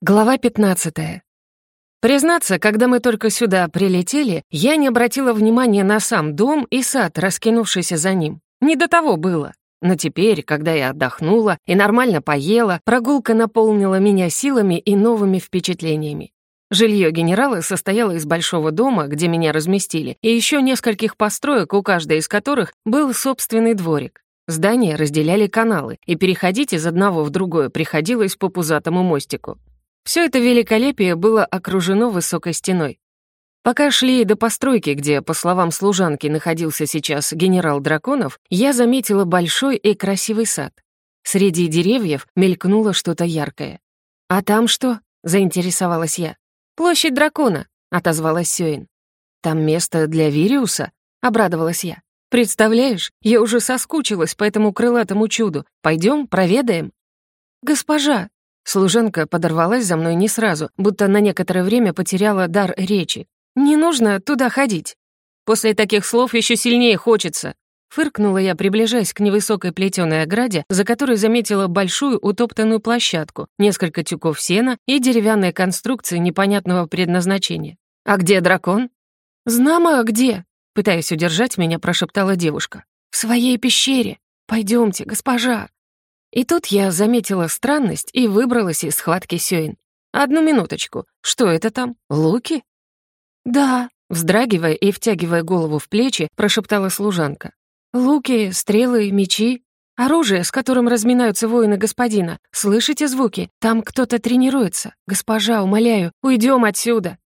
Глава 15. Признаться, когда мы только сюда прилетели, я не обратила внимания на сам дом и сад, раскинувшийся за ним. Не до того было. Но теперь, когда я отдохнула и нормально поела, прогулка наполнила меня силами и новыми впечатлениями. Жилье генерала состояло из большого дома, где меня разместили, и еще нескольких построек, у каждой из которых был собственный дворик. Здания разделяли каналы, и переходить из одного в другое приходилось по пузатому мостику. Все это великолепие было окружено высокой стеной. Пока шли до постройки, где, по словам служанки, находился сейчас генерал Драконов, я заметила большой и красивый сад. Среди деревьев мелькнуло что-то яркое. «А там что?» — заинтересовалась я. «Площадь дракона», — отозвалась Сёин. «Там место для Вириуса?» — обрадовалась я. «Представляешь, я уже соскучилась по этому крылатому чуду. Пойдем, проведаем?» «Госпожа», Служенка подорвалась за мной не сразу, будто на некоторое время потеряла дар речи. «Не нужно туда ходить. После таких слов еще сильнее хочется». Фыркнула я, приближаясь к невысокой плетеной ограде, за которой заметила большую утоптанную площадку, несколько тюков сена и деревянные конструкции непонятного предназначения. «А где дракон?» «Знамо где», — пытаясь удержать меня, прошептала девушка. «В своей пещере. Пойдемте, госпожа». И тут я заметила странность и выбралась из схватки Сёин. «Одну минуточку. Что это там? Луки?» «Да», — вздрагивая и втягивая голову в плечи, прошептала служанка. «Луки, стрелы, мечи. Оружие, с которым разминаются воины господина. Слышите звуки? Там кто-то тренируется. Госпожа, умоляю, уйдем отсюда».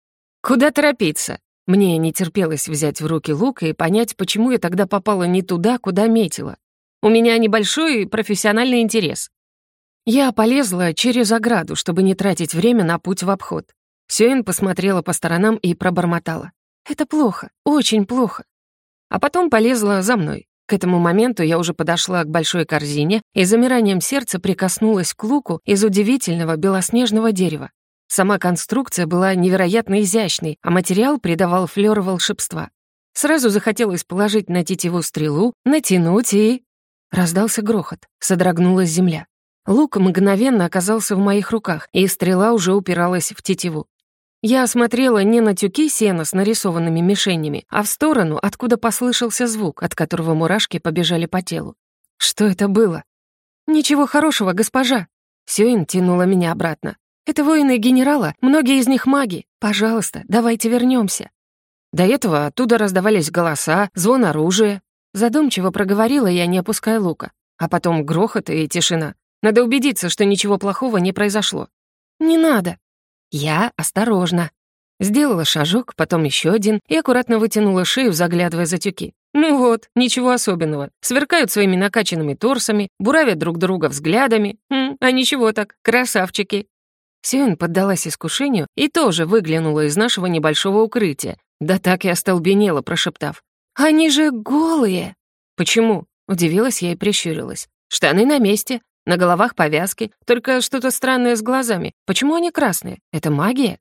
«Куда торопиться?» Мне не терпелось взять в руки лук и понять, почему я тогда попала не туда, куда метила. У меня небольшой профессиональный интерес. Я полезла через ограду, чтобы не тратить время на путь в обход. Сюэн посмотрела по сторонам и пробормотала. «Это плохо, очень плохо». А потом полезла за мной. К этому моменту я уже подошла к большой корзине и замиранием сердца прикоснулась к луку из удивительного белоснежного дерева. Сама конструкция была невероятно изящной, а материал придавал флёр волшебства. Сразу захотелось положить на тетиву стрелу, натянуть и... Раздался грохот, содрогнулась земля. Лук мгновенно оказался в моих руках, и стрела уже упиралась в тетиву. Я осмотрела не на тюки сена с нарисованными мишенями, а в сторону, откуда послышался звук, от которого мурашки побежали по телу. Что это было? «Ничего хорошего, госпожа!» Сюин тянула меня обратно. «Это воины генерала, многие из них маги. Пожалуйста, давайте вернемся. До этого оттуда раздавались голоса, звон оружия. Задумчиво проговорила я, не опуская лука. А потом грохот и тишина. Надо убедиться, что ничего плохого не произошло. «Не надо». Я осторожно. Сделала шажок, потом еще один и аккуратно вытянула шею, заглядывая за тюки. Ну вот, ничего особенного. Сверкают своими накачанными торсами, буравят друг друга взглядами. Хм, а ничего так, красавчики. Сюэн поддалась искушению и тоже выглянула из нашего небольшого укрытия. Да так и остолбенела, прошептав. «Они же голые!» «Почему?» — удивилась я и прищурилась. «Штаны на месте, на головах повязки, только что-то странное с глазами. Почему они красные? Это магия?»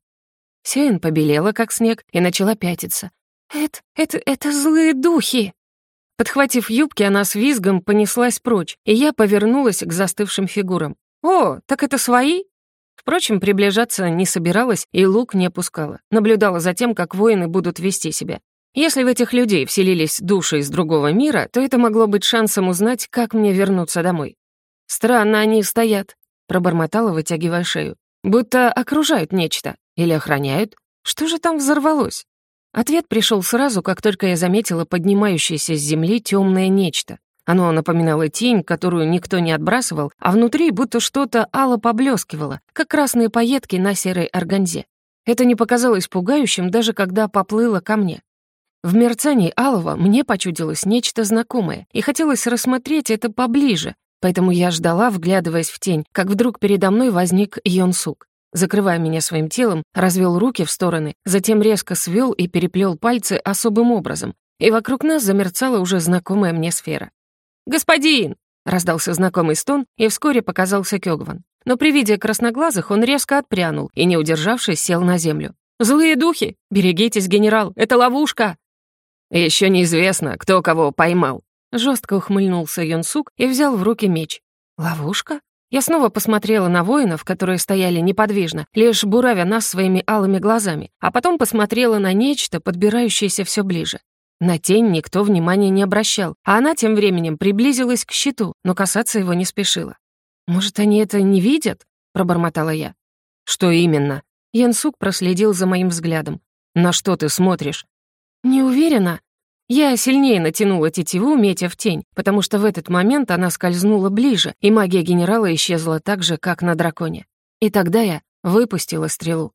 Сеин побелела, как снег, и начала пятиться. «Это... это... это злые духи!» Подхватив юбки, она с визгом понеслась прочь, и я повернулась к застывшим фигурам. «О, так это свои?» Впрочем, приближаться не собиралась и лук не опускала. Наблюдала за тем, как воины будут вести себя. Если в этих людей вселились души из другого мира, то это могло быть шансом узнать, как мне вернуться домой. «Странно они стоят», — пробормотала, вытягивая шею. «Будто окружают нечто. Или охраняют. Что же там взорвалось?» Ответ пришел сразу, как только я заметила поднимающееся с земли темное нечто. Оно напоминало тень, которую никто не отбрасывал, а внутри будто что-то ало поблескивало, как красные пайетки на серой органзе. Это не показалось пугающим, даже когда поплыло ко мне. В мерцании алого мне почудилось нечто знакомое, и хотелось рассмотреть это поближе, поэтому я ждала, вглядываясь в тень, как вдруг передо мной возник Йонсук. Закрывая меня своим телом, развел руки в стороны, затем резко свел и переплел пальцы особым образом, и вокруг нас замерцала уже знакомая мне сфера. «Господин!» — раздался знакомый стон, и вскоре показался Кёгван. Но при виде красноглазых он резко отпрянул и, не удержавшись, сел на землю. «Злые духи! Берегитесь, генерал! Это ловушка!» Еще неизвестно, кто кого поймал». Жестко ухмыльнулся Юнсук и взял в руки меч. «Ловушка? Я снова посмотрела на воинов, которые стояли неподвижно, лишь буравя нас своими алыми глазами, а потом посмотрела на нечто, подбирающееся все ближе. На тень никто внимания не обращал, а она тем временем приблизилась к щиту, но касаться его не спешила. «Может, они это не видят?» — пробормотала я. «Что именно?» Янсук проследил за моим взглядом. «На что ты смотришь?» «Не уверена». Я сильнее натянула тетиву, метя в тень, потому что в этот момент она скользнула ближе, и магия генерала исчезла так же, как на драконе. И тогда я выпустила стрелу.